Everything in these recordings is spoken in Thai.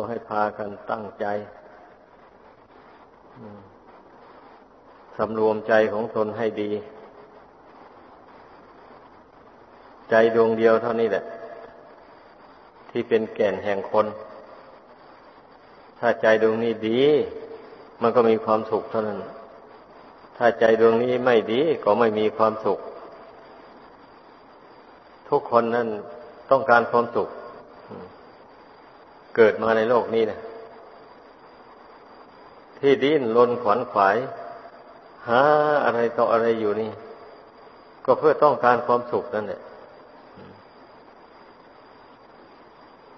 ก็ให้พากันตั้งใจสำรวมใจของตนให้ดี ใจดวงเดียวเท่านี้แหละ ที่เป็นแก่นแห่งคน ถ้าใจดวงนี้ดี มันก็มีความสุขเท่านั้น ถ้าใจดวงนี้ไม่ดีก็ไม่มีความสุข ทุกคนนั้นต้องการความสุข เกิดมาในโลกนี้นะที่ดิ้นรนขวนขวาย หาอะไรต่ออะไรอยู่นี่ ก็เพื่อต้องการความสุขนั่นแหละ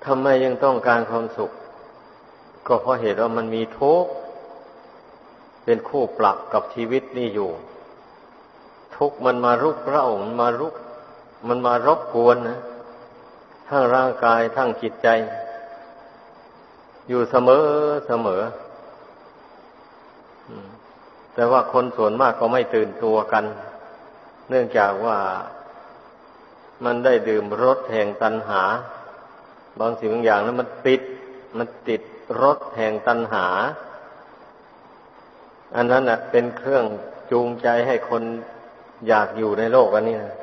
ทำไมยังต้องการความสุข ก็เพราะเหตุว่ามันมีทุกข์เป็นคู่ปรับกับชีวิตนี่อยู่ ทุกข์มันมารุกเร้ามันมารุก มันมารบกวนนะทั้งร่างกายทั้งจิตใจ อยู่เสมอเสมอแต่ว่าคนส่วนมากก็ไม่ตื่นตัวกัน เนื่องจากว่ามันได้ดื่มรสแห่งตัณหา บางสิ่งบางอย่างนั้นมันติด มันติดรสแห่งตัณหา อันนั้นนะเป็นเครื่องจูงใจให้คนอยากอยู่ในโลกอันนี้นะ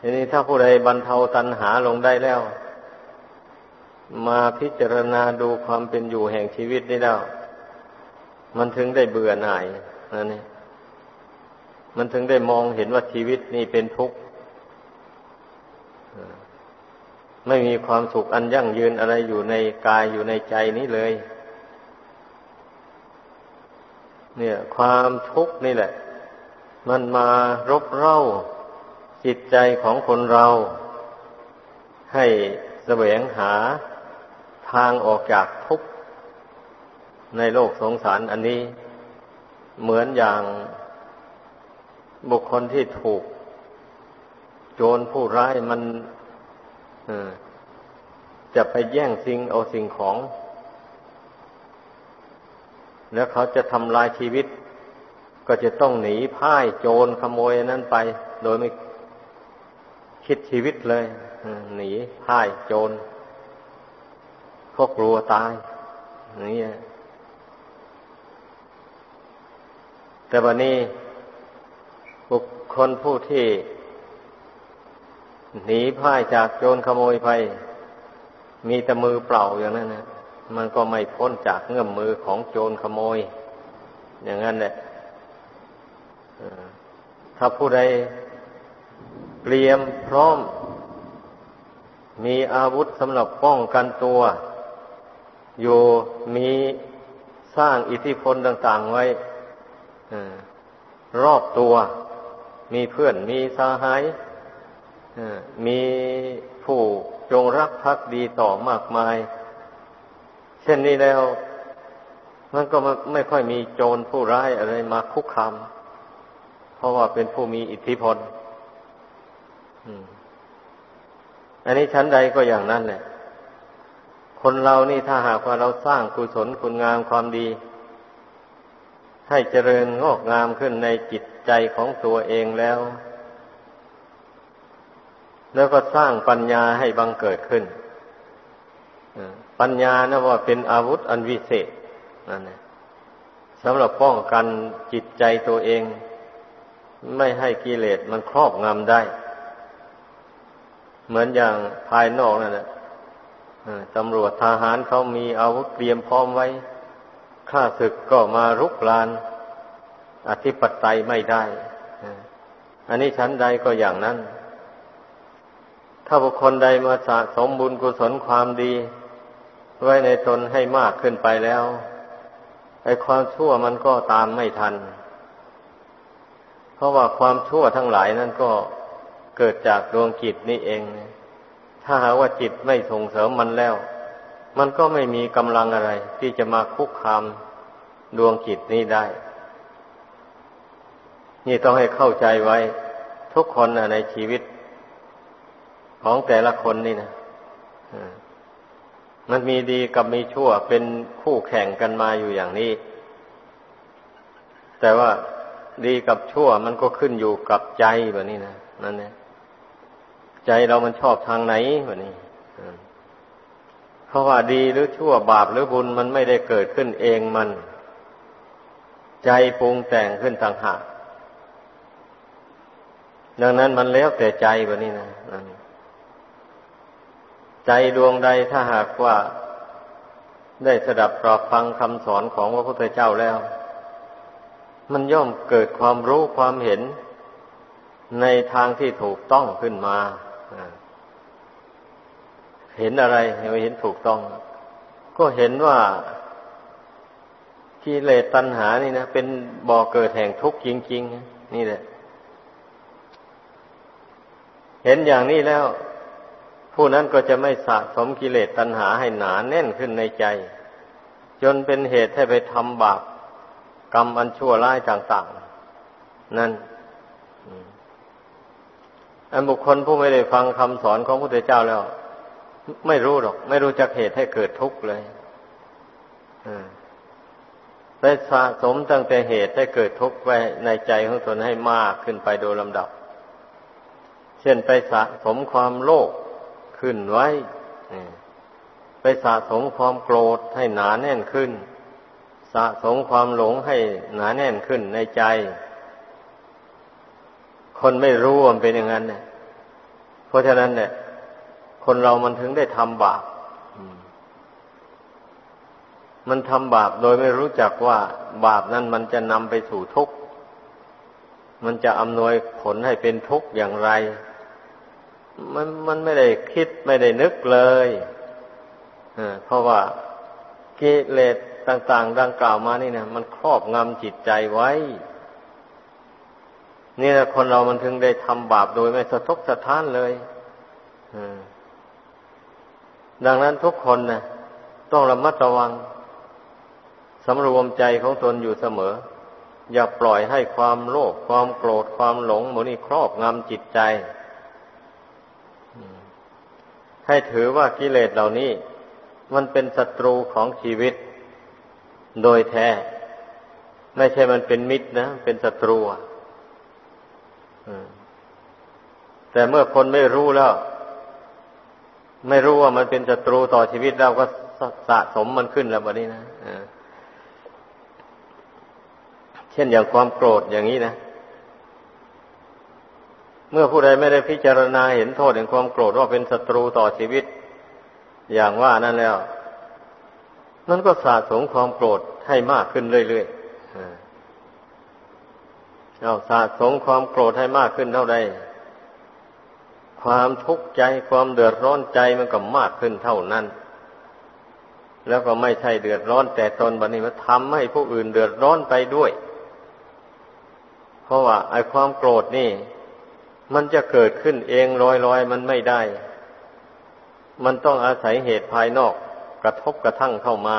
ทีนี้ถ้าผู้ใดบรรเทาตัณหาลงได้แล้ว มาพิจารณาดูความเป็นอยู่แห่งชีวิตนี้แล้ว มันถึงได้เบื่อหน่ายนั่นนี่มันถึงได้มองเห็นว่าชีวิตนี่เป็นทุกข์ไม่มีความสุขอันยั่งยืนอะไรอยู่ในกายอยู่ในใจนี้เลย เนี่ย ความทุกข์นี่แหละ มันมารบเร้าจิตใจของคนเรา ให้แสวงหา ทางออกจากทุกข์ในโลกสงสารอันนี้ เหมือนอย่างบุคคลที่ถูก โจรผู้ร้ายมันจะไปแย่งสิ่งเอาสิ่งของ แล้วเขาจะทำลายชีวิต ก็จะต้องหนีพ่ายโจรขโมยนั้นไป โดยไม่คิดชีวิตเลยหนีพ่ายโจร พวกกลัวตายนี่แต่วันนี้บุคคลผู้ที่หนีพ่ายจากโจรขโมยไป มีแต่มือเปล่าอย่างนั้นนะมันก็ไม่พ้นจากเงื่อมมือของโจรขโมย อย่างนั้นแหละถ้าผู้ใดเตรียมพร้อม มีอาวุธสำหรับป้องกันตัว อยู่มีสร้างอิทธิพลต่าง ๆ ไว้รอบตัว มีเพื่อนมีสาหายมีผู้จงรักภักดีต่อมากมาย เช่นนี้แล้ว มันก็ไม่ค่อยมีโจรผู้ร้ายอะไรมาคุกคามเพราะว่าเป็นผู้มีอิทธิพลอันนี้ชั้นใดก็อย่างนั้นแหละ คนเรานี่ถ้าหากว่าเราสร้างกุศลคุณงามความดี ให้เจริญงอกงามขึ้นในจิตใจของตัวเองแล้ว แล้วก็สร้างปัญญาให้บังเกิดขึ้นปัญญานะว่าเป็นอาวุธอันวิเศษนั่นเองสำหรับป้องกันจิตใจตัวเอง ไม่ให้กิเลสมันครอบงำได้ เหมือนอย่างภายนอกนั่นแหละ ตำรวจทหารเขามีอาวุธเตรียมพร้อมไว้ข้าศึกก็มารุกราน อธิปไตยไม่ได้ อันนี้ชั้นใดก็อย่างนั้น ถ้าบุคคลใดมาสะสมบุญกุศลความดี ไว้ในตนให้มากขึ้นไปแล้วไอ้ความชั่วมันก็ตามไม่ทัน เพราะว่าความชั่วทั้งหลายนั้นก็เกิดจากดวงจิตนี่เอง ถ้าหากว่าจิตไม่ส่งเสริมมันแล้ว มันก็ไม่มีกำลังอะไร ที่จะมาคุกคามดวงจิตนี้ได้ นี่ต้องให้เข้าใจไว้ ทุกคนในชีวิต ของแต่ละคนนี่นะมันมีดีกับมีชั่วเป็นคู่แข่งกันมาอยู่อย่างนี้ แต่ว่าดีกับชั่วมันก็ขึ้นอยู่กับใจแบบนี้นะนั่นเนี่ย ใจเรามันชอบทางไหนแบบนี้พราะว่าดีหรือชั่วบาปหรือบุญมันไม่ได้เกิดขึ้นเองมัน ใจปรุงแต่งขึ้นต่างหากดังนั้นมันแล้วแต่ใจแบบนี้นะใจดวงใดถ้าหากว่าได้สดับปรอบฟังคำสอนของพระพุทธเจ้าแล้ว มันย่อมเกิดความรู้ความเห็นในทางที่ถูกต้องขึ้นมา เห็นอะไรเห็นถูกต้อง ก็เห็นว่ากิเลสตัณหานี่นะเป็นบ่อเกิดแห่งทุกข์จริง ๆ นี่แหละ เห็นอย่างนี้แล้ว ผู้นั้นก็จะไม่สะสมกิเลสตัณหาให้หนาแน่นขึ้นในใจ จนเป็นเหตุให้ไปทำบาปกรรมอันชั่วร้ายต่าง ๆ นั่น อันบุคคลผู้ไม่ได้ฟังคำสอนของพระพุทธเจ้าแล้ว ไม่รู้หรอก ไม่รู้จักเหตุให้เกิดทุกข์เลยไปสะสมตั้งแต่เหตุให้เกิดทุกข์ไว้ในใจของตนให้มากขึ้นไปโดยลำดับ เช่นไปสะสมความโลภขึ้นไว้ ไปสะสมความโกรธให้หนาแน่นขึ้น สะสมความหลงให้หนาแน่นขึ้นในใจ คนไม่รู้มันเป็นอย่างนั้นเนี่ย เพราะฉะนั้นเนี่ย คนเรามันถึงได้ทำบาปมันทำบาปโดยไม่รู้จักว่าบาปนั้นมันจะนำไปสู่ทุกข์ มันจะอำนวยผลให้เป็นทุกข์อย่างไร มันมันไม่ได้คิดไม่ได้นึกเลยเพราะว่ากิเลสต่าง ๆ ดังกล่าวมานี่นะมันครอบงำจิตใจไว้ นี่แหละคนเรามันถึงได้ทำบาปโดยไม่สะทกสะท้านเลยอดังนั้นทุกคนนะต้องระมัดระวังสำรวมใจของตนอยู่เสมอ อย่าปล่อยให้ความโลภความโกรธความหลงหมนี้ครอบงำจิตใจ ให้ถือว่ากิเลสเหล่านี้ มันเป็นศัตรูของชีวิต โดยแท้ ไม่ใช่มันเป็นมิตรนะ เป็นศัตรู แต่เมื่อคนไม่รู้แล้ว ไม่รู้ว่ามันเป็นศัตรูต่อชีวิตเราก็สะสมมันขึ้นแล้วแบบนี้นะเช่นอย่างความโกรธอย่างนี้นะ เมื่อผู้ใดไม่ได้พิจารณาเห็นโทษแห่งความโกรธว่าเป็นศัตรูต่อชีวิต อย่างว่านั่นแล้วนั่นก็สะสมความโกรธให้มากขึ้นเรื่อยๆ เอาสะสมความโกรธให้มากขึ้นเท่าใดความทุกข์ใจความเดือดร้อนใจมันก็มากขึ้นเท่านั้น แล้วก็ไม่ใช่เดือดร้อน แต่ตนบัดนี้มันทำให้ผู้อื่นเดือดร้อนไปด้วย เพราะว่าไอ้ความโกรธนี่ มันจะเกิดขึ้นเองลอยๆมันไม่ได้ มันต้องอาศัยเหตุภายนอกกระทบกระทั่งเข้ามา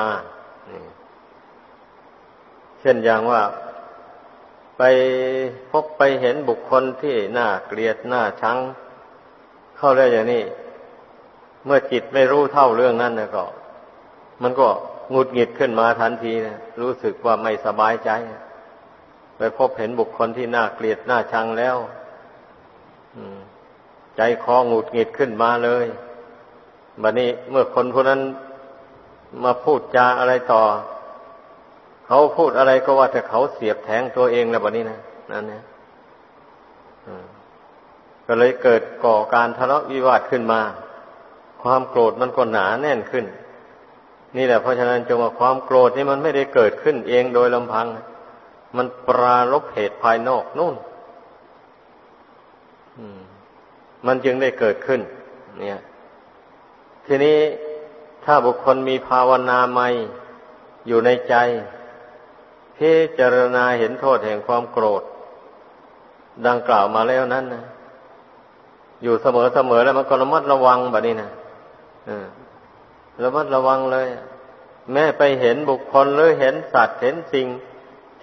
เช่นอย่างว่า ไปพบไปเห็นบุคคลที่น่าเกลียดน่าชัง เข้าได้วอย่างนี้ เมื่อจิตไม่รู้เท่าเรื่องนั้นนะก็ มันก็งุดหงิดขึ้นมาทันทีนะรู้สึกว่าไม่สบายใจ ไปพบเห็นบุคคลที่น่าเกลียดน่าชังแล้วใจคอหงุดหงิดขึ้นมาเลยบัดนี้เมื่อคนคนนั้นมาพูดจาอะไรต่อ เขาพูดอะไรก็ว่าแต่เขาเสียบแทงตัวเองแล้วบัดนี้นะนั่นเนี่ยก็เลยเกิดก่อการทะเลาะวิวาทขึ้นมา ความโกรธมันก็หนาแน่นขึ้น นี่แหละเพราะฉะนั้นจงว่าความโกรธนี่มันไม่ได้เกิดขึ้นเองโดยลำพัง มันปราลบเหตุภายนอกนู่นมันจึงได้เกิดขึ้น เนี่ย ทีนี้ถ้าบุคคลมีภาวนาใหม่อยู่ในใจ พิจารณาเห็นโทษแห่งความโกรธ ดังกล่าวมาแล้วนั้นนะอยู่เสมอเสมอแล้วมันก็ระมัดระวังแบบนี้นะระมัดระวังเลย แม้ไปเห็นบุคคลหรือเห็นสัตว์เห็นสิ่ง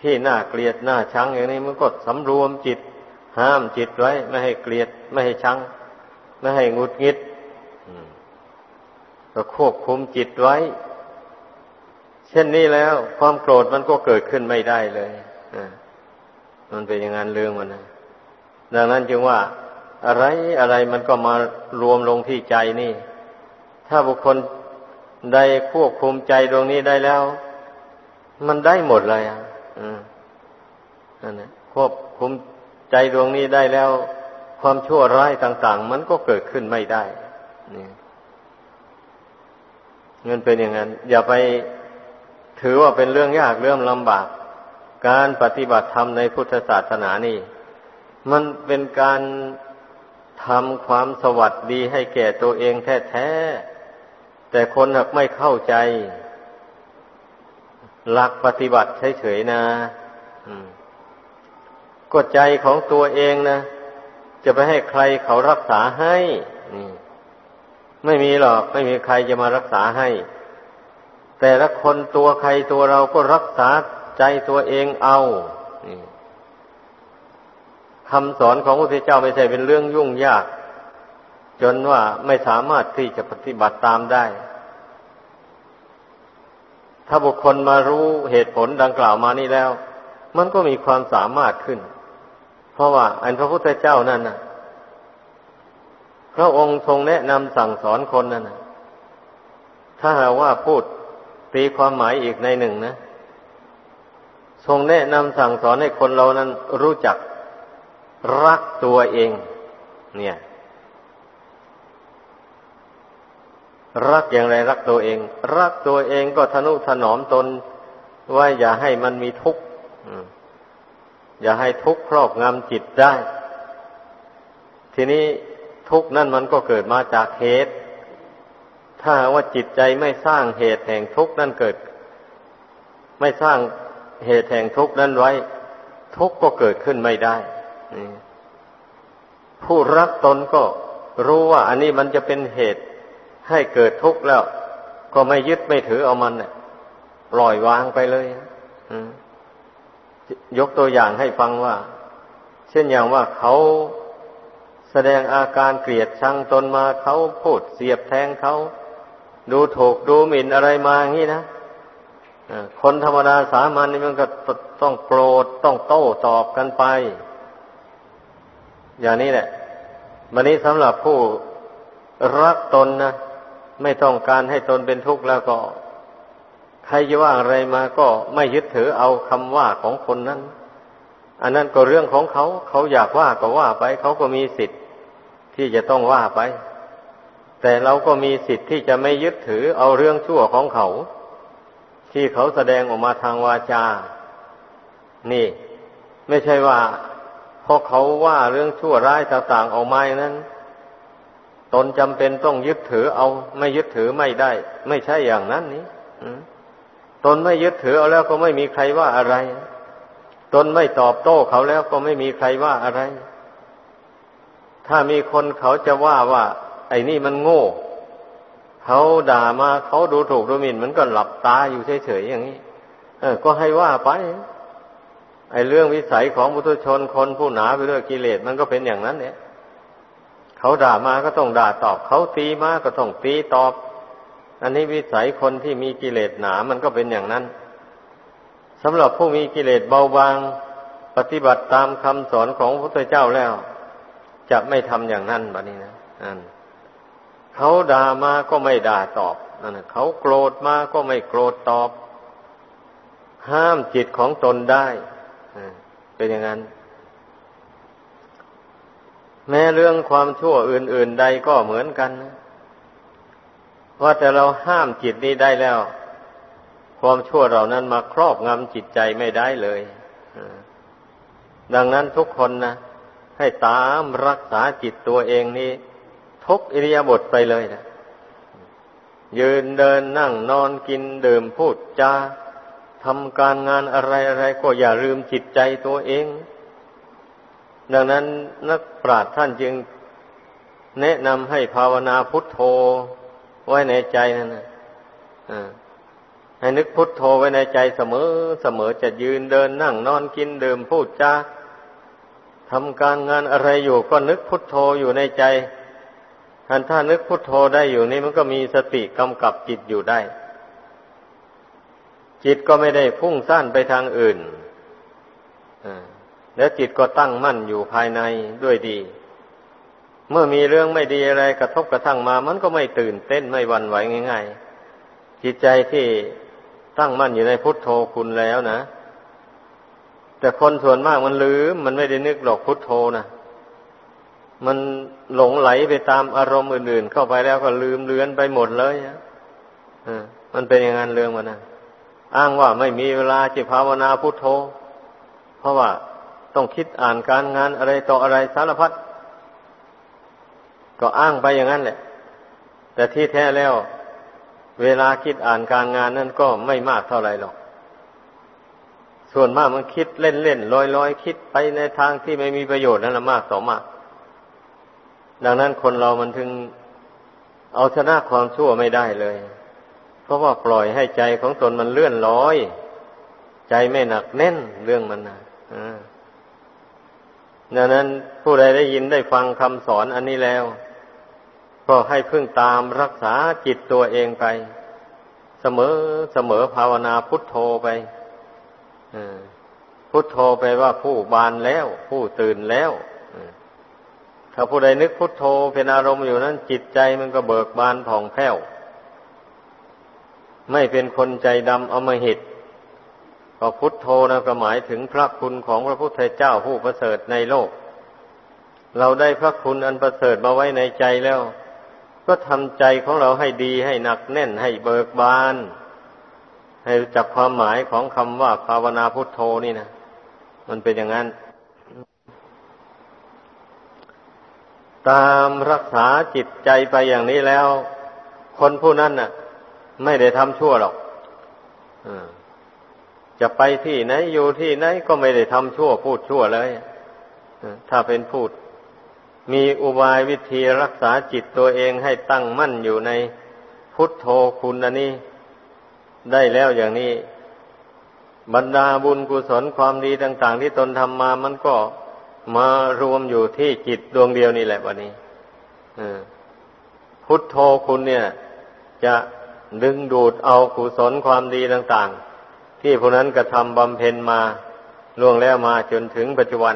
ที่น่าเกลียดน่าชังอย่างนี้มันก็สำรวมจิต ห้ามจิตไว้ ไม่ให้เกลียด ไม่ให้ชัง ไม่ให้งุดงิดก็ควบคุมจิตไว้ เช่นนี้แล้ว ความโกรธมันก็เกิดขึ้นไม่ได้เลยมันเป็นอย่างนั้นเรื่องมันนะดังนั้นจึงว่า อะไรอะไรมันก็มารวมลงที่ใจนี่ ถ้าบุคคลได้ควบคุมใจดวงนี้ได้แล้ว มันได้หมดเลยอะนั่นแหละควบคุมใจดวงนี้ได้แล้ว ความชั่วร้ายต่าง ๆ มันก็เกิดขึ้นไม่ได้นี่เงินเป็นอย่างนั้น อย่าไป ถือว่าเป็นเรื่องยากเรื่องลำบาก การปฏิบัติธรรมในพุทธศาสนานี่ มันเป็นการทำความสวัสดีให้แก่ตัวเองแท้ๆแต่คนหากไม่เข้าใจ หลักปฏิบัติเฉยๆนะก็ใจของตัวเองนะจะไปให้ใครเขารักษาให้ไม่มีหรอก ไม่มีใครจะมารักษาให้ แต่ละคนตัวใครตัวเราก็รักษาใจตัวเองเอาคำสอนของพระพุทธเจ้าไม่ใช่เป็นเรื่องยุ่งยาก จนว่าไม่สามารถที่จะปฏิบัติตามได้ ถ้าบุคคลมารู้เหตุผลดังกล่าวมานี้แล้ว มันก็มีความสามารถขึ้น เพราะว่าอันพระพุทธเจ้านั่นนะพระองค์ทรงแนะนำสั่งสอนคนนั่นนะถ้าหาว่าพูด ตีความหมายอีกในหนึ่งนะทรงแนะนำสั่งสอนให้คนเรานั้นรู้จักรักตัวเอง เนี่ย รักอย่างไรรักตัวเอง รักตัวเองก็ทนุถนอมตน ว่าอย่าให้มันมีทุกข์อย่าให้ทุกข์ครอบงำจิตได้ ทีนี้ทุกข์นั่นมันก็เกิดมาจากเหตุ ถ้าว่าจิตใจไม่สร้างเหตุแห่งทุกข์นั่นเกิด ไม่สร้างเหตุแห่งทุกข์นั้นไว้ ทุกข์ก็เกิดขึ้นไม่ได้ผู้รักตนก็รู้ว่า อันนี้มันจะเป็นเหตุให้เกิดทุกข์แล้ว ก็ไม่ยึดไม่ถือเอามันเนี่ยปล่อยวางไปเลยยกตัวอย่างให้ฟังว่า เช่นอย่างว่าเขาแสดงอาการเกลียดชังตนมาเขาพูดเสียบแทงเขา ดูถูกดูหมิ่นอะไรมาอย่างนี้นะคนธรรมดาสามัญนี่มันก็ต้องโกรธต้องโต้ตอบกันไป อย่างนี้แหละวันนี้สำหรับผู้รักตนนะไม่ต้องการให้ตนเป็นทุกข์แล้วก็ ใครจะว่าอะไรมาก็ไม่ยึดถือเอาคำว่าของคนนั้น อันนั้นก็เรื่องของเขา เขาอยากว่าก็ว่าไป เขาก็มีสิทธิ์ที่จะต้องว่าไป แต่เราก็มีสิทธิ์ที่จะไม่ยึดถือเอาเรื่องชั่วของเขา ที่เขาแสดงออกมาทางวาจา นี่ ไม่ใช่ว่าพอเขาว่าเรื่องชั่วร้ายต่างๆออกมาอย่างนั้น ตนจำเป็นต้องยึดถือเอาไม่ยึดถือไม่ได้ ไม่ใช่อย่างนั้นนี้ตนไม่ยึดถือเอาแล้วก็ไม่มีใครว่าอะไร ตนไม่ตอบโต้เขาแล้วก็ไม่มีใครว่าอะไร ถ้ามีคนเขาจะว่าว่า ไอ้นี่มันโง่ เขาด่ามาเขาดูถูกดูหมิ่น มันก็หลับตาอยู่เฉยๆอย่างนี้ เออ ก็ให้ว่าไป ไอ้เรื่องวิสัยของบุตุชนคนผู้หนาไปด้วยกิเลสมันก็เป็นอย่างนั้นเนี่ยเขาด่ามาก็ต้องด่าตอบ เขาตีมาก็ต้องตีตอบ อันนี้วิสัยคนที่มีกิเลสหนามันก็เป็นอย่างนั้นสำหรับผู้มีกิเลสเบาบาง ปฏิบัติตามคำสอนของพระพุทธเจ้าแล้ว จะไม่ทำอย่างนั้นบะนี้นะนั่น เขาด่ามาก็ไม่ด่าตอบนั่นเขาโกรธมาก็ไม่โกรธตอบ ห้ามจิตของตนได้เป็นอย่างนั้น แม้เรื่องความชั่วอื่น ๆ ใดก็เหมือนกันนะว่าแต่เราห้ามจิตนี้ได้แล้ว ความชั่วเหล่านั้นมาครอบงำจิตใจไม่ได้เลยดังนั้นทุกคนนะให้ตามรักษาจิตตัวเองนี้ ทุกอิริยาบถไปเลยนะยืนเดินนั่งนอนกินดื่มพูดจาทำการงานอะไรอะไรก็อย่าลืมจิตใจตัวเอง ดังนั้นนักปราชญ์ท่านจึงแนะนำให้ภาวนาพุทโธไว้ในใจนั่นนะให้นึกพุทโธไว้ในใจเสมอเสมอจะยืนเดินนั่งนอนกินดื่มพูดจาทำการงานอะไรอยู่ก็นึกพุทโธอยู่ในใจ ท่านถ้านึกพุทโธได้อยู่นี่มันก็มีสติกำกับจิตอยู่ได้ จิตก็ไม่ได้พุ่งสั้นไปทางอื่นแล้วจิตก็ตั้งมั่นอยู่ภายในด้วยดี เมื่อมีเรื่องไม่ดีอะไรกระทบกระทั่งมา มันก็ไม่ตื่นเต้นไม่วันไหวง่าย ๆ จิตใจที่ตั้งมั่นอยู่ในพุทโธคุณแล้วนะ แต่คนส่วนมากมันลืมมันไม่ได้นึกหรอกพุทโธนะ มันหลงไหลไปตามอารมณ์อื่นๆ เข้าไปแล้วก็ลืมเลือนไปหมดเลยอะมันเป็นอย่างนั้นเรื่องมันนะอ้างว่าไม่มีเวลาจิตภาวนาพุทโธ เพราะว่าต้องคิดอ่านการงานอะไรต่ออะไรสารพัดก็อ้างไปอย่างนั้นแหละ แต่ที่แท้แล้ว เวลาคิดอ่านการงานนั่นก็ไม่มากเท่าไหร่หรอก ส่วนมากมันคิดเล่นๆลอยๆคิดไปในทางที่ไม่มีประโยชน์นั่นแหละมากต่อมาก ดังนั้นคนเรามันถึงเอาชนะความชั่วไม่ได้เลย เพราะว่าปล่อยให้ใจของตนมันเลื่อนลอย ใจไม่หนักแน่นเรื่องมันนะดังนั้นผู้ใดได้ยินได้ฟังคำสอนอันนี้แล้ว ก็ให้พึ่งตามรักษาจิตตัวเองไป เสมอเสมอภาวนาพุทโธไปพุทโธไปว่าผู้บานแล้ว ผู้ตื่นแล้ว ถ้าผู้ใดนึกพุทโธเป็นอารมณ์อยู่นั้น จิตใจมันก็เบิกบานผ่องแผ้ว ไม่เป็นคนใจดำอมหิตก็พุทโธนะก็หมายถึงพระคุณของพระพุทธเจ้าผู้ประเสริฐในโลก เราได้พระคุณอันประเสริฐมาไว้ในใจแล้ว ก็ทำใจของเราให้ดีให้หนักแน่นให้เบิกบาน ให้จักความหมายของคำว่าภาวนาพุทโธนี่นะมันเป็นอย่างนั้น ตามรักษาจิตใจไปอย่างนี้แล้ว คนผู้นั้นน่ะ ไม่ได้ทำชั่วหรอกจะไปที่ไหนอยู่ที่ไหนก็ไม่ได้ทำชั่วพูดชั่วเลยถ้าเป็นพูด มีอุบายวิธีรักษาจิตตัวเองให้ตั้งมั่นอยู่ในพุทโธคุณอันนี้ ได้แล้วอย่างนี้ บรรดาบุญกุศลความดีต่าง ๆ ที่ตนทำมามันก็ มารวมอยู่ที่จิตดวงเดียวนี่แหละวันนี้พุทโธคุณเนี่ย จะดึงดูดเอากุศลความดีต่างๆ ที่ผู้นั้นกระทำบำเพ็ญมาล่วงแล้วมาจนถึงปัจจุบัน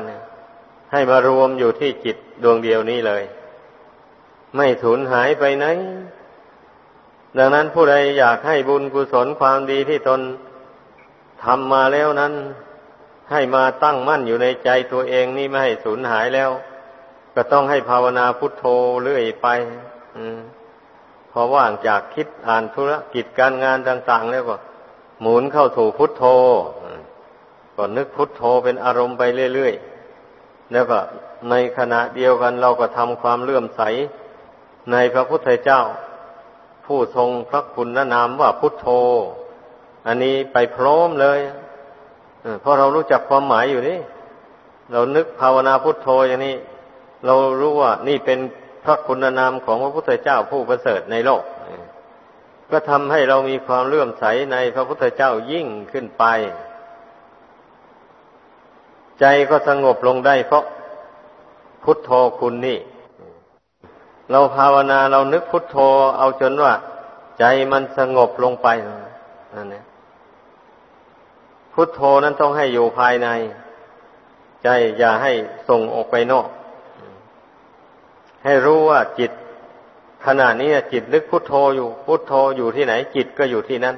ให้มารวมอยู่ที่จิตดวงเดียวนี้เลย ไม่สูญหายไปไหน ดังนั้นผู้ใดอยากให้บุญกุศลความดีที่ตนทำมาแล้วนั้น ให้มาตั้งมั่นอยู่ในใจตัวเองนี่ไม่ให้สูญหายแล้ว ก็ต้องให้ภาวนาพุทโธเรื่อยไปอพอว่างจากคิดอ่านธุรกิจการงานต่าง ๆ แล้วก็ หมุนเข้าถูพุทโธก็นึกพุทโธเป็นอารมณ์ไปเรื่อยๆแล้วก็ในขณะเดียวกันเราก็ทำความเลื่อมใส ในพระพุทธเจ้า ผู้ทรงพระคุณนามว่าพุทโธ อันนี้ไปพร้อมเลย เพราะเรารู้จักความหมายอยู่นี่ เรานึกภาวนาพุทโธอย่างนี้ เรารู้ว่านี่เป็นพระคุณนามของพระพุทธเจ้าผู้ประเสริฐในโลก ก็ทำให้เรามีความเลื่อมใสในพระพุทธเจ้ายิ่งขึ้นไป ใจก็สงบลงได้เพราะพุทโธคุณนี่ เราภาวนาเรานึกพุทโธเอาจนว่า ใจมันสงบลงไปนั่นเอง พุทโธนั้นต้องให้อยู่ภายใน ใจอย่าให้ส่งออกไปนอก ให้รู้ว่าจิตขณะนี้จิตนึกพุทโธอยู่ พุทโธอยู่ที่ไหน จิตก็อยู่ที่นั้น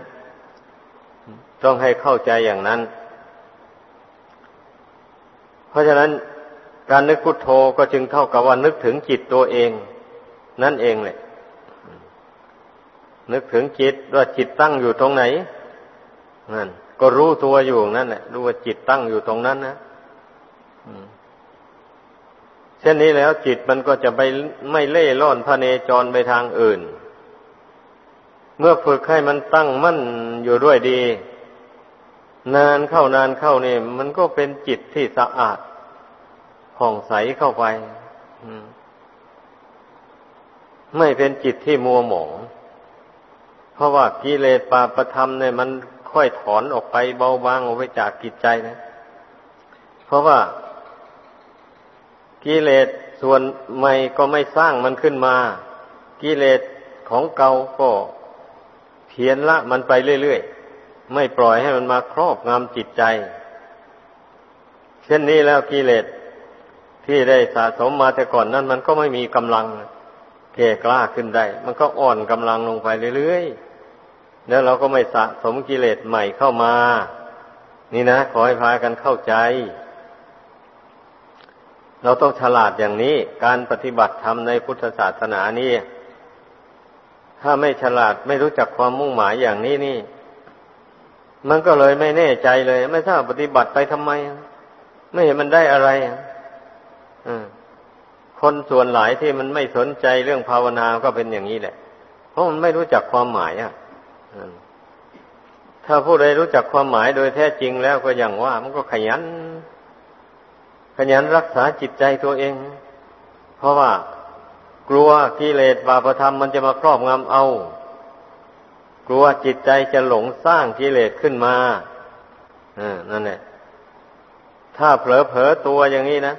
ต้องให้เข้าใจอย่างนั้น เพราะฉะนั้นการนึกพุทโธก็จึงเท่ากับว่านึกถึงจิตตัวเอง นั่นเองแหละนึกถึงจิตว่าจิตตั้งอยู่ตรงไหนนั่น ก็รู้ตัวอยู่นั่นแหละรู้ว่าจิตตั้งอยู่ตรงนั้นนะเช่นนี้แล้วจิตมันก็จะไปไม่เล่ร่อนพระเนจรไปทางอื่น เมื่อฝึกให้มันตั้งมั่นอยู่ด้วยดี นานเข้านานเข้านี่มันก็เป็นจิตที่สะอาดผ่องใสเข้าไปไม่เป็นจิตที่มัวหมอง เพราะว่ากิเลสปาประธรรมเนี่ยมัน ค่อยถอนออกไปเบาบางออกไปจากจิตใจนะ เพราะว่ากิเลสส่วนใหม่ก็ไม่สร้างมันขึ้นมา กิเลสของเก่าก็เพียนละมันไปเรื่อยๆ ไม่ปล่อยให้มันมาครอบงำจิตใจ เช่นนี้แล้วกิเลสที่ได้สะสมมาแต่ก่อนนั้น มันก็ไม่มีกำลังเก่กล้าขึ้นได้ มันก็อ่อนกำลังลงไปเรื่อยๆ แล้วเราก็ไม่สะสมกิเลสใหม่เข้ามา นี่นะ ขอให้พากันเข้าใจ เราต้องฉลาดอย่างนี้ การปฏิบัติธรรมในพุทธศาสนานี่ ถ้าไม่ฉลาดไม่รู้จักความมุ่งหมายอย่างนี้นี่ มันก็เลยไม่แน่ใจเลย ไม่ทราบปฏิบัติไปทำไม ไม่เห็นมันได้อะไรคนส่วนหลายที่มันไม่สนใจเรื่องภาวนาก็เป็นอย่างนี้แหละ เพราะมันไม่รู้จักความหมายอะ ถ้าผู้ใดรู้จักความหมายโดยแท้จริงแล้วก็อย่างว่า มันก็ขยัน ขยันรักษาจิตใจตัวเอง เพราะว่ากลัวกิเลสบาปธรรมมันจะมาครอบงำเอา กลัวจิตใจจะหลงสร้างกิเลสขึ้นมาอ่านั่นแหละถ้าเผลอเผลอตัวอย่างนี้นะ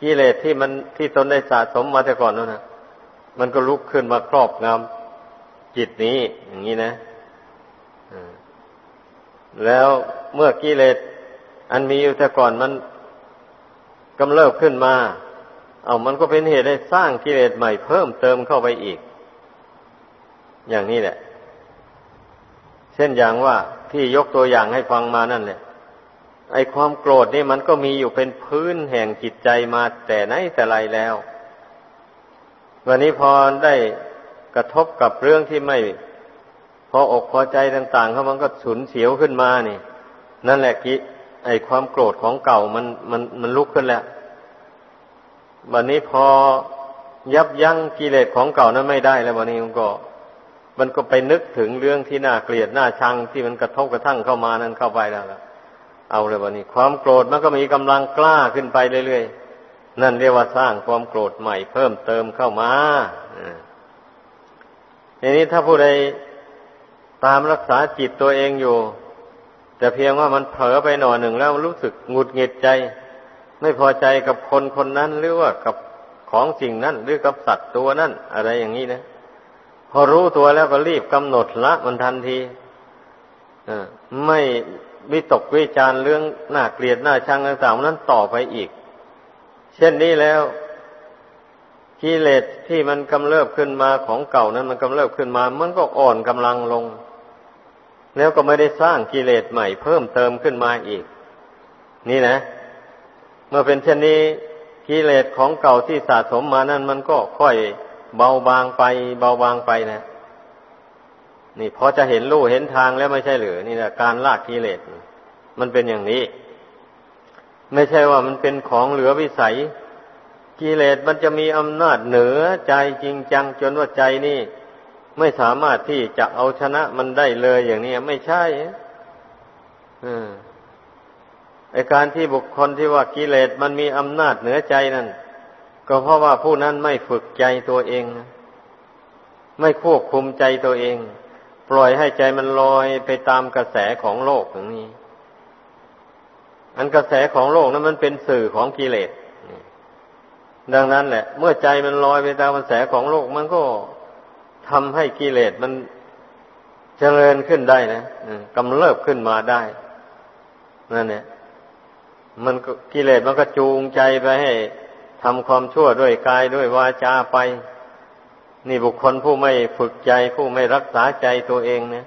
กิเลสที่มันที่ตนได้สะสมมาแต่ก่อนนั่นนะมันก็ลุกขึ้นมาครอบงำจิตนี้อย่างนี้นะ แล้วเมื่อกิเลสอันมีอยู่แต่ก่อนมันกำเริบขึ้นมา เอามันก็เป็นเหตุให้สร้างกิเลสใหม่เพิ่มเติมเข้าไปอีก อย่างนี้แหละ เช่นอย่างว่าที่ยกตัวอย่างให้ฟังมานั่นแหละ ไอความโกรธนี่มันก็มีอยู่เป็นพื้นแห่งจิตใจมาแต่ไหนแต่ไรแล้ว วันนี้พอได้กระทบกับเรื่องที่ไม่ ออกพอใจต่างๆเขามันก็ฉุนเฉียวขึ้นมานี่ นั่นแหละกิไอความโกรธของเก่ามันมันมันลุกขึ้นแล้ววันนี้พอยับยั้งกิเลสของเก่านั้นไม่ได้แล้ววันนี้มันก็ มันก็ไปนึกถึงเรื่องที่น่าเกลียดน่าชังที่มันกระทบกระทั่งเข้ามานั้นเข้าไปแล้วเอาเลยวันนี้ ความโกรธมันก็มีกำลังกล้าขึ้นไปเรื่อยๆนั่นเรียกว่าสร้างความโกรธใหม่เพิ่มเติมเข้ามาทีนี้ถ้าผู้ใด ตามรักษาจิตตัวเองอยู่ แต่เพียงว่ามันเผลอไปหน่อหนึ่งแล้วรู้สึกหงุดหงิดใจ ไม่พอใจกับคนคนนั้นหรือว่ากับของสิ่งนั้นหรือกับสัตว์ตัวนั้นอะไรอย่างนี้นะพอรู้ตัวแล้วก็รีบกำหนดละมันทันทีไม่วิตกวิจารเรื่องหน่าเกลียดหน่าชังต่างๆนั้นต่อไปอีก เช่นนี้แล้วกิเลสที่มันกำเริบขึ้นมาของเก่านั้นมันกำเริบขึ้นมา มันก็อ่อนกำลังลง แล้วก็ไม่ได้สร้างกิเลสใหม่เพิ่มเติมขึ้นมาอีก นี่นะ เมื่อเป็นเช่นนี้กิเลสของเก่าที่สะสมมานั้นมันก็ค่อยเบาบางไป เบาบางไปนะ นี่พอจะเห็นลู่เห็นทางแล้วไม่ใช่หรือนี่แหละการลากกิเลสมันเป็นอย่างนี้ ไม่ใช่ว่ามันเป็นของเหลือวิสัยกิเลสมันจะมีอำนาจเหนือใจจริงจังจนว่าใจนี่ ไม่สามารถที่จะเอาชนะมันได้เลยอย่างนี้ไม่ใช่ไอการที่บุคคลที่ว่ากิเลสมันมีอำนาจเหนือใจนั่นก็เพราะว่าผู้นั้นไม่ฝึกใจตัวเอง ไม่ควบคุมใจตัวเอง ปล่อยให้ใจมันลอยไปตามกระแสของโลกอย่างนี้ อันกระแสของโลกนั้นมันเป็นสื่อของกิเลสดังนั้นแหละ เมื่อใจมันลอยไปตามกระแสของโลกมันก็ ทำให้กิเลสมันเจริญขึ้นได้นะกำเริบขึ้นมาได้นั่นเนี่ยมันกิเลสมันก็จูงใจไปให้ทำความชั่วด้วยกายด้วยวาจาไป นี่บุคคลผู้ไม่ฝึกใจผู้ไม่รักษาใจตัวเองเนี่ย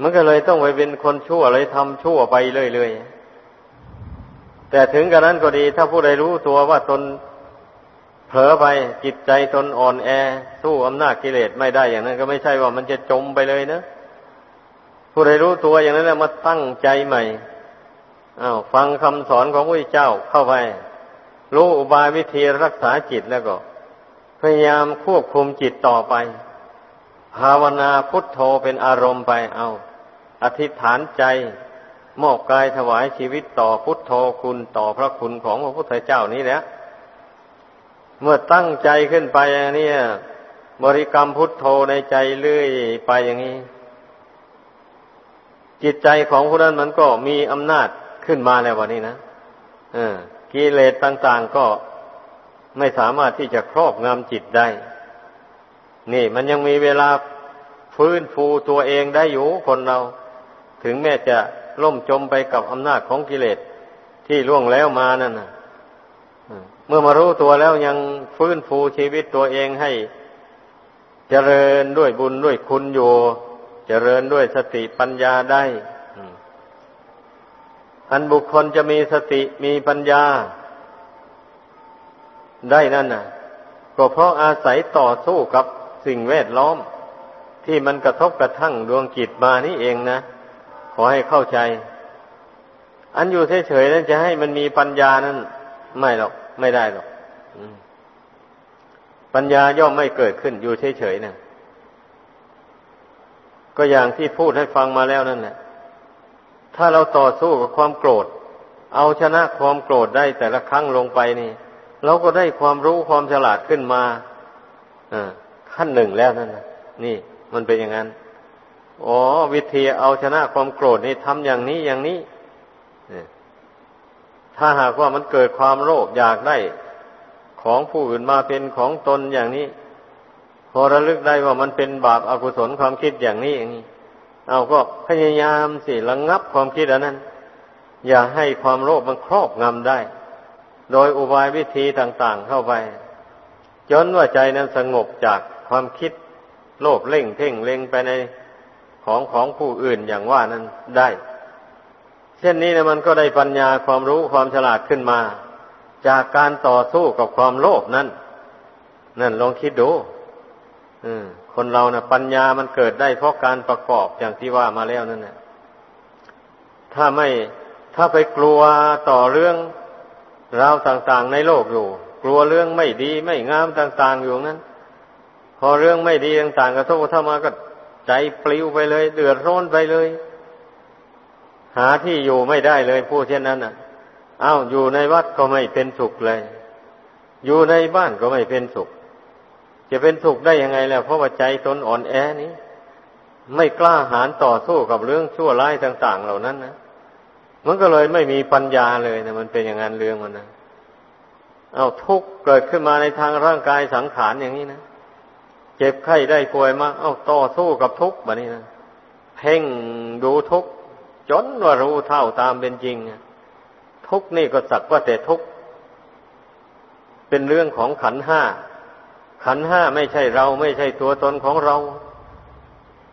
มันก็เลยต้องไปเป็นคนชั่วเลยทำชั่วไปเรื่อยๆแต่ถึงกระนั้นก็ดี ถ้าผู้ใดรู้ตัวว่าตน เผลอไปจิตใจตนอ่อนแอ สู้อำนาจกิเลสไม่ได้อย่างนั้น ก็ไม่ใช่ว่ามันจะจมไปเลยนะผู้ใดรู้ตัวอย่างนั้นแล้วมาตั้งใจใหม่อ้าวฟังคำสอนของพระเจ้าเข้าไป รู้อุบายวิธีรักษาจิตแล้วก็ พยายามควบคุมจิตต่อไป ภาวนาพุทโธเป็นอารมณ์ไปเอา อธิษฐานใจมอบกายถวายชีวิตต่อพุทโธคุณต่อพระคุณของพระพุทธเจ้านี้แหละ เมื่อตั้งใจขึ้นไปอย่างนี้บริกรรมพุทโธในใจเรื่อยไปอย่างนี้ จิตใจของผู้นั้นมันก็มีอำนาจขึ้นมาแล้ววันนี้นะกิเลสต่างๆก็ไม่สามารถที่จะครอบงำจิตได้ นี่มันยังมีเวลาฟื้นฟูตัวเองได้อยู่คนเรา ถึงแม้จะล่มจมไปกับอำนาจของกิเลสที่ล่วงแล้วมานั่นนะ เมื่อมารู้ตัวแล้วยังฟื้นฟูชีวิตตัวเองให้ เจริญด้วยบุญด้วยคุณอยู่ เจริญด้วยสติปัญญาได้อันบุคคลจะมีสติมีปัญญา ได้นั่นน่ะ ก็เพราะอาศัยต่อสู้กับสิ่งแวดล้อม ที่มันกระทบกระทั่งดวงจิตมานี่เองนะ ขอให้เข้าใจ อันอยู่เฉยๆนั้นจะให้มันมีปัญญานั้น ไม่หรอก ไม่ได้หรอกปัญญาย่อมไม่เกิดขึ้นอยู่เฉยๆนะก็อย่างที่พูดให้ฟังมาแล้วนั่นแหละถ้าเราต่อสู้กับความโกรธ เอาชนะความโกรธได้แต่ละครั้งลงไปนี่ เราก็ได้ความรู้ความฉลาดขึ้นมาขั้นหนึ่งแล้วนั่นนะนี่ มันเป็นอย่างนั้น อ๋อ วิธีเอาชนะความโกรธนี่ทำอย่างนี้อย่างนี้ ถ้าหากว่ามันเกิดความโลภอยากได้ ของผู้อื่นมาเป็นของตนอย่างนี้ พอระลึกได้ว่ามันเป็นบาปอากุศลความคิดอย่างนี้อย่างนี้ เอาก็พยายามสิระงงับความคิดอันนั้น อย่าให้ความโลภมันครอบงำได้ โดยอุบายวิธีต่าง ๆ เข้าไปจนว่าใจนั้นสงบจากความคิดโลภเล่งเพ่งเล็งไปในของของผู้อื่นอย่างว่านั้นได้ เช่นนี้นะมันก็ได้ปัญญาความรู้ความฉลาดขึ้นมา จากการต่อสู้กับความโลภนั้นนั่นลองคิดดูคนเรานะ่ะ ปัญญามันเกิดได้เพราะการประกอบอย่างที่ว่ามาแล้วนั่นแหละถ้าไม่ถ้าไปกลัวต่อเรื่องราวต่าง ๆ ในโลกอยู่ กลัวเรื่องไม่ดีไม่งามต่าง ๆ อยู่นั้น พอเรื่องไม่ดีต่างๆกระทบกระทั่งมาก็ใจปลิวไปเลย เดือดร้อนไปเลย หาที่อยู่ไม่ได้เลยผู้เช่นนั้นอะอ้าวอยู่ในวัดก็ไม่เป็นสุขเลย อยู่ในบ้านก็ไม่เป็นสุข จะเป็นสุขได้ยังไงแล้วเพราะว่าใจตนอ่อนแอนี้ ไม่กล้าหาญต่อสู้กับเรื่องชั่วร้ายต่าง ๆ เหล่านั้นนะมันก็เลยไม่มีปัญญาเลยนะมันเป็นอย่างนั้นเรื่องมันนะเอาทุกข์เกิดขึ้นมาในทางร่างกายสังขารอย่างนี้นะเจ็บไข้ได้ป่วยมา เอาต่อสู้กับทุกข์แบบนี้นะเพ่งดูทุกข์ จนว่ารู้เท่าตามเป็นจริง ทุกนี่ก็สักว่าแต่ทุก เป็นเรื่องของขันห้า ขันห้าไม่ใช่เราไม่ใช่ตัวตนของเรา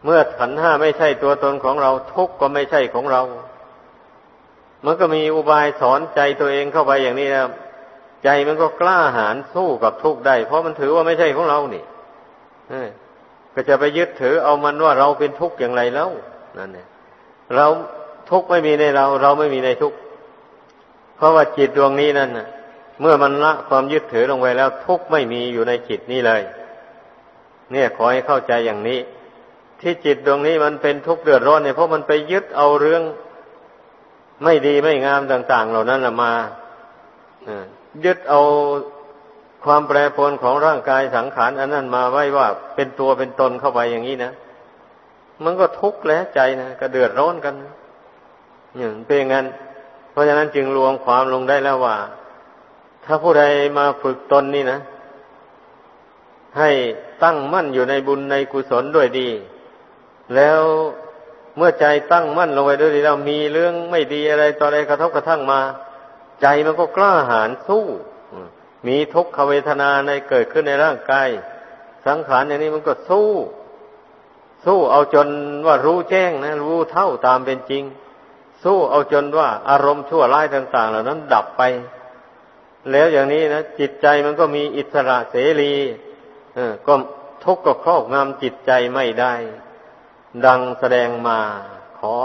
เมื่อขันห้าไม่ใช่ตัวตนของเรา ทุกก็ไม่ใช่ของเรา มันก็มีอุบายสอนใจตัวเองเข้าไปอย่างนี้นะใจมันก็กล้าหาญสู้กับทุกได้ เพราะมันถือว่าไม่ใช่ของเรานี่ก็จะไปยึดถือเอามันว่าเราเป็นทุกข์อย่างไรแล้วนั่นเนี่ยเรา ทุกข์ไม่มีในเรา เราไม่มีในทุกข์เพราะว่าจิตดวงนี้นั่นน่ะ เมื่อมันละความยึดถือลงไปแล้ว ทุกไม่มีอยู่ในจิตนี้เลย เนี่ยขอให้เข้าใจอย่างนี้ ที่จิตดวงนี้มันเป็นทุกข์เดือดร้อนเนี่ยเพราะมันไปยึดเอาเรื่องไม่ดีไม่งามต่าง ๆ เหล่านั้นมายึดเอาความแปรปรวนของร่างกายสังขารอันนั้นมาไว้ว่าเป็นตัวเป็นตนเข้าไปอย่างนี้นะ มันก็ทุกข์แล้วใจนะก็เดือดร้อนกัน อย่างเป็นงั้น เพราะฉะนั้นจึงรวมความลงได้แล้วว่า ถ้าผู้ใดมาฝึกตนนี่นะ ให้ตั้งมั่นอยู่ในบุญในกุศลด้วยดี แล้วเมื่อใจตั้งมั่นลงไปด้วยดีแล้วมีเรื่องไม่ดีอะไรต่ออะไรกระทบกระทั่งมา ใจมันก็กล้าหาญสู้มีทุกขเวทนาในเกิดขึ้นในร่างกายสังขารอย่างนี้มันก็สู้ สู้เอาจนว่ารู้แจ้งนะ รู้เท่าตามเป็นจริง สู้เอาจนว่าอารมณ์ชั่วร้ายต่าง ๆ เหล่านั้นดับไป แล้วอย่างนี้นะจิตใจมันก็มีอิสระเสรีก็ทุกข์ก็ครอบงำจิตใจไม่ได้ ดังแสดงมาขอ